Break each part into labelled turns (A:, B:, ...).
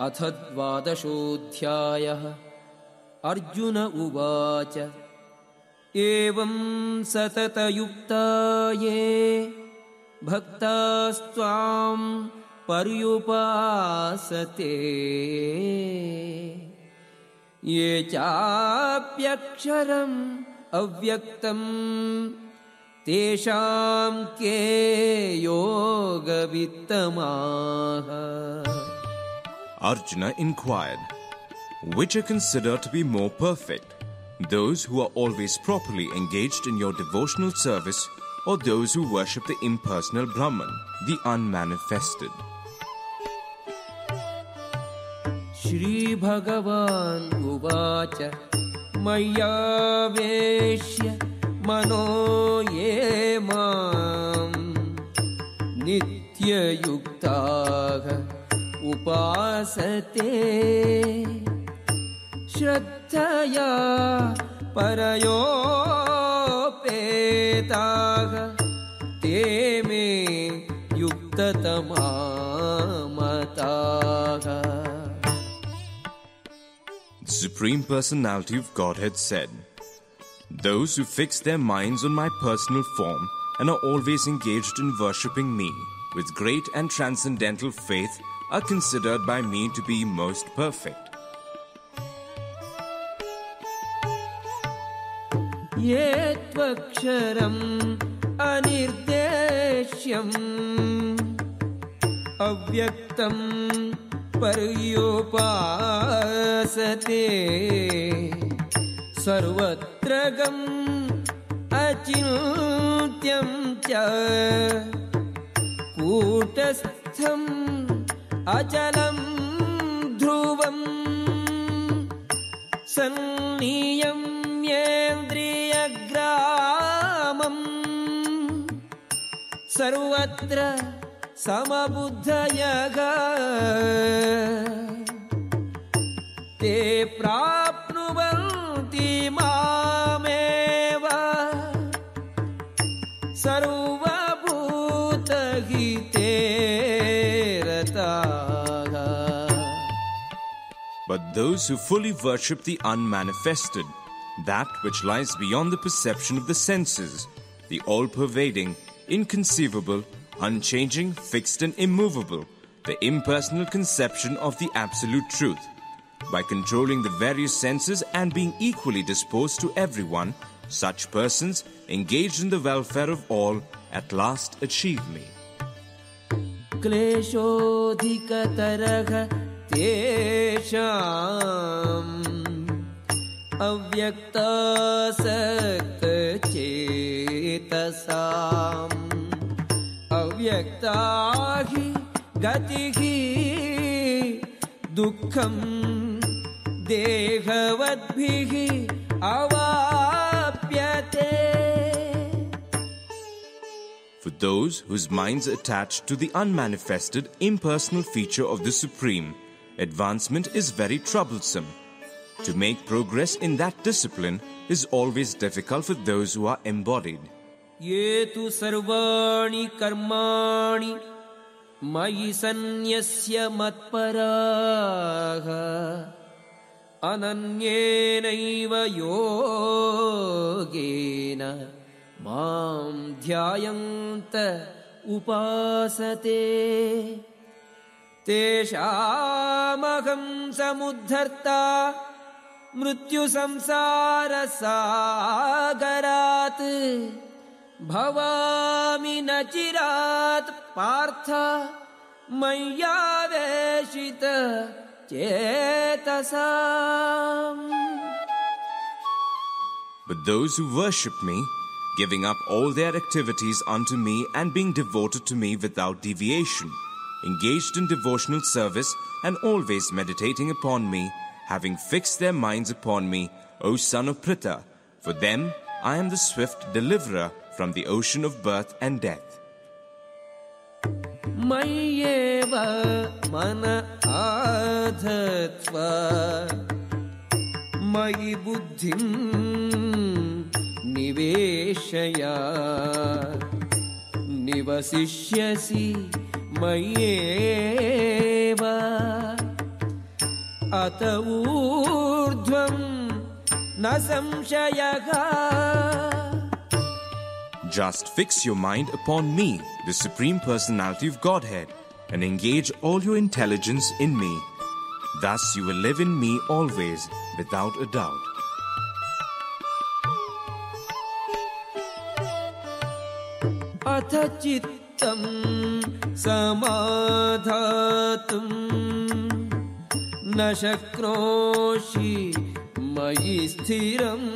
A: अथ द्वादशोऽध्यायः। अर्जुन उवाच एवं सततयुक्ता ये भक्तास्त्वां पर्युपासते। ये चाप्यक्षरम् अव्यक्तम् तेषां के योगवित्तमाः
B: Arjuna inquired, Which are considered to be more perfect, those who are always properly engaged in your devotional service, or those who worship the impersonal Brahman, the unmanifested?
A: Shri Bhagavan Uvacha Mayaveshya Mano Yemam Nityayuktaha उपासते श्रद्धया परयोपेताः ते मे युक्ततमामताः
B: The Supreme Personality of Godhead said, Those who fix their minds on my personal form and are always engaged in worshipping me with great and transcendental faith are considered by me to be most perfect.
A: ये त्वक्षरम् अनिर्देश्यम् अव्यक्तम् पर्युपासते सर्वत्र गम् अचिन्त्यम् च कूटस्थम् अचलं ध्रुवम् सन्नीयं येन्द्रियग्रामम् सर्वत्र समबुद्धयग ते
B: प्रा those who fully worship the unmanifested, that which lies beyond the perception of the senses, the all pervading, inconceivable, unchanging, fixed, and immovable, the impersonal conception of the absolute truth, by controlling the various senses and being equally disposed to everyone, such persons, engaged in the welfare of all, at last achieve me.
A: क्लेशोऽधिकतरः तेषाम् अव्यक्तासक्तचेतसाम् अव्यक्ता हि गतिः दुःखम् देहवद्भिः अवाप्यते
B: For those whose minds are attached to the unmanifested, impersonal feature of the Supreme, advancement is very troublesome. To make progress in that discipline is always difficult for those who are embodied.
A: ये तु सर्वाणि कर्माणि मयि सन्न्यस्य मत्पराः अनन्येनैव योगेन मां ध्यायन्त उपासते तेषामहं समुद्धर्ता मृत्युसंसारसागरात् भवामि न चिरात् Partha मय्यावेशित चेतसाम्
B: But those who worship me, giving up all their activities unto me and being devoted to me without deviation, engaged in devotional service and always meditating upon me, having fixed their minds upon me, O son of Pritha, for them I am the swift deliverer from the ocean of birth and death.
A: मय्येव मन आधत्व मयि बुद्धिम् निवेशय निवसिष्यसि मय्येव अत ऊर्ध्वं न संशयः
B: Just fix your mind upon me, the Supreme Personality of Godhead, and engage all your intelligence in me. Thus you will live in me always, without a doubt.
A: अथ चित्तं समाधातुं न शक्नोषि मयि स्थिरम्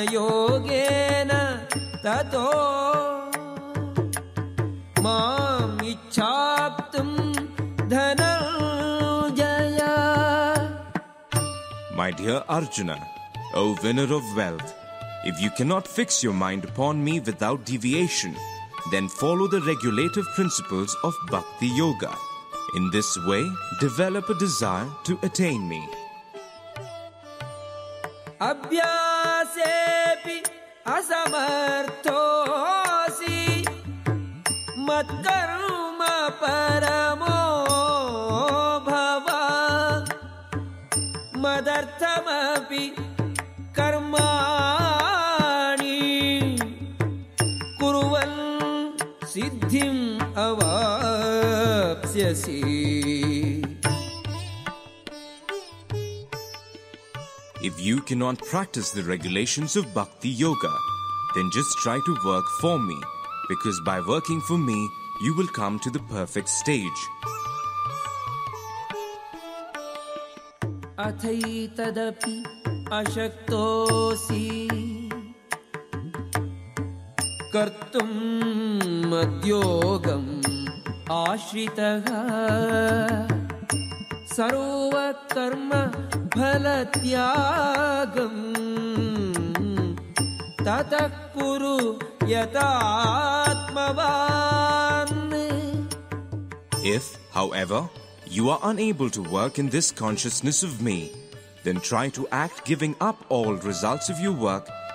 A: अभ्यासयोगेन ततो माम् इच्छाप्तुं Dhananjay
B: My dear Arjuna, O winner of wealth, if you cannot fix your mind upon me without deviation, then follow the regulative principles of Bhakti Yoga. In this way, develop a desire to attain me.
A: अभ्यासेऽपि असमर्थोऽसि मत्कर्म परमो भव मदर्थमपि कुर्वन् सिद्धिम् अवाप्स्यसि
B: If you cannot practice the regulations of Bhakti Yoga, then just try to work for me, because by working for me, you will come to the perfect stage.
A: अथैतदपि अशक्तोऽसि कर्तुम् मद्योगम् आश्रितः सर्वकर्म फलत्यागम् ततः कुरु यतात्मवान्
B: If, however, you are unable to work in this consciousness of me, then try to act giving up all results of your work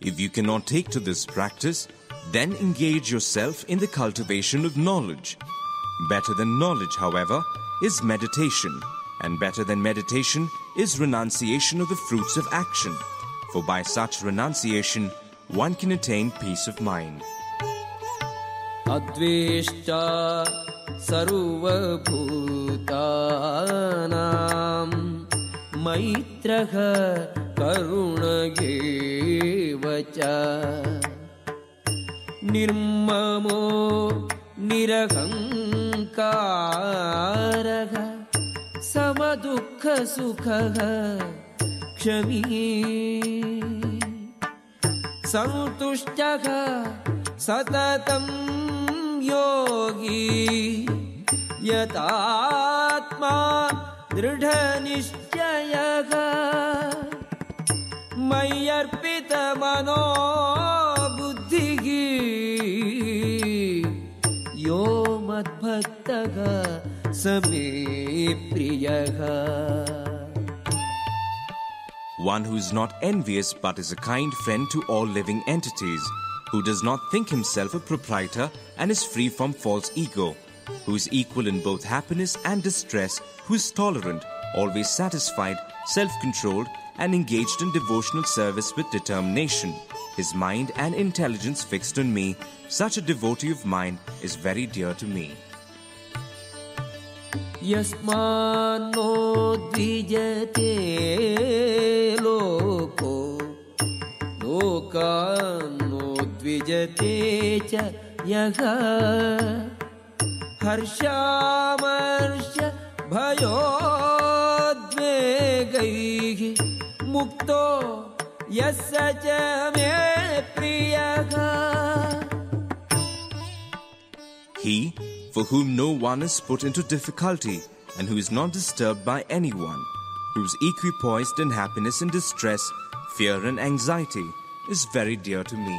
B: If you cannot take to this practice, then engage yourself in the cultivation of knowledge. Better than knowledge, however, is meditation, and better than meditation is renunciation of the fruits of action, for by such renunciation one can attain peace of mind.
A: अद्वेष्टा सर्वभूतानां मैत्रः करुण एव च। निर्ममो निरहङ्कारः समदुःखसुखः क्षमी। सन्तुष्टः सततं योगी यतात्मा மனோ யோ மத்பக்தக சமே பிரியக
B: one who is not envious but is a kind friend to all living entities, who does not think himself a proprietor and is free from false ego, who is equal in both happiness and distress, who is tolerant, always satisfied, self controlled, and engaged in devotional service with determination, his mind and intelligence fixed on me, such a devotee of mine is very dear to me.
A: यस्मान्नो द्विजते लोको लोकान्नो द्विजते च यः हर्षामर्ष भयोद्वेगैः मुक्तो यस्य च मे प्रियः
B: He, for whom no one is put into difficulty, and who is not disturbed by anyone, who's equipoised in happiness and distress, fear and anxiety, is very dear to me.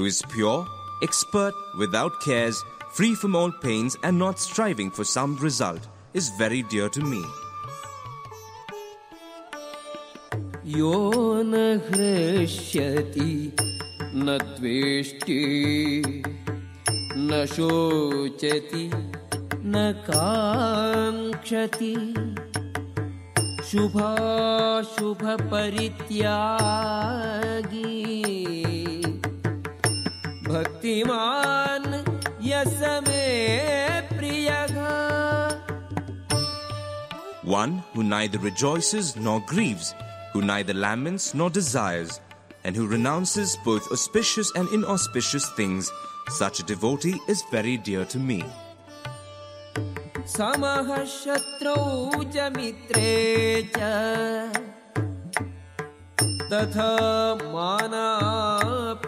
B: who is pure, expert, without cares, free from all pains, and not striving for some result, is very dear to me.
A: यो न हृष्यति न द्वेष्टि न शोचति न काङ्क्षति शुभाशुभपरित्यागी भक्तिमान् yes may प्रियः
B: One who neither rejoices nor grieves, who neither laments nor desires, and who renounces both auspicious and inauspicious things, such a devotee is very dear to me.
A: समः शत्रौ च मित्रे च तथा मानापमानयोः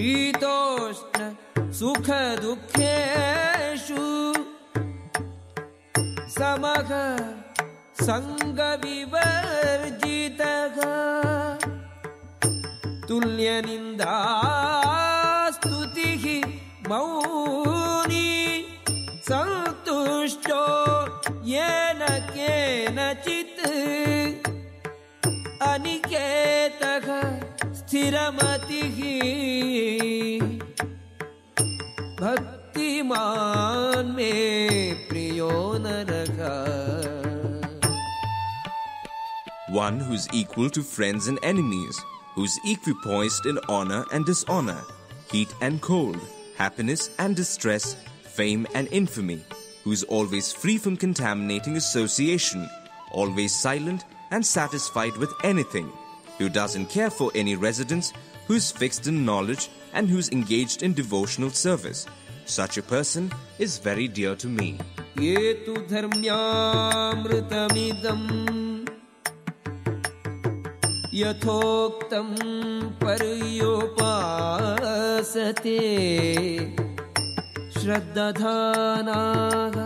A: शीतोष्ण सुखदुःखेषु समः सङ्गविवर्जितः तुल्यनिन्दा स्तुतिः मौनी सन्तुष्टो येन केनचित् अनिकेतः स्थिरमतिः भक्तिमान् मे प्रियो नरः
B: One who's equal to friends and enemies, who's equipoised in honor and dishonor, heat and cold, happiness and distress, fame and infamy, who's always free from contaminating association, always silent and satisfied with anything, who doesn't care for any residence, who's fixed in knowledge, and who's engaged in devotional service. Such a person is very dear to me.
A: ये तु पर्योपासते श्रद्दधानाः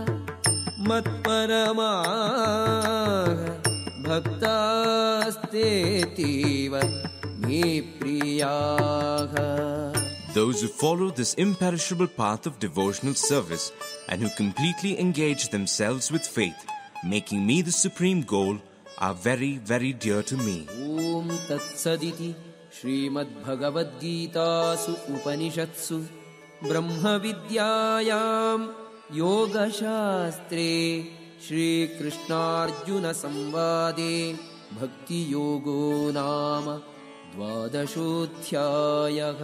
A: मत्परमाः भक्तास्तेतीव मे प्रियाः
B: Those who follow this imperishable path of devotional service and who completely engage themselves with faith, making me the supreme goal, are very, very dear to me.
A: ॐ तत्सदिति श्रीमद्भगवद्गीतासु उपनिषत्सु ब्रह्मविद्यायां योगशास्त्रे श्रीकृष्णार्जुनसंवादे भक्तियोगो नाम द्वादशोऽध्यायः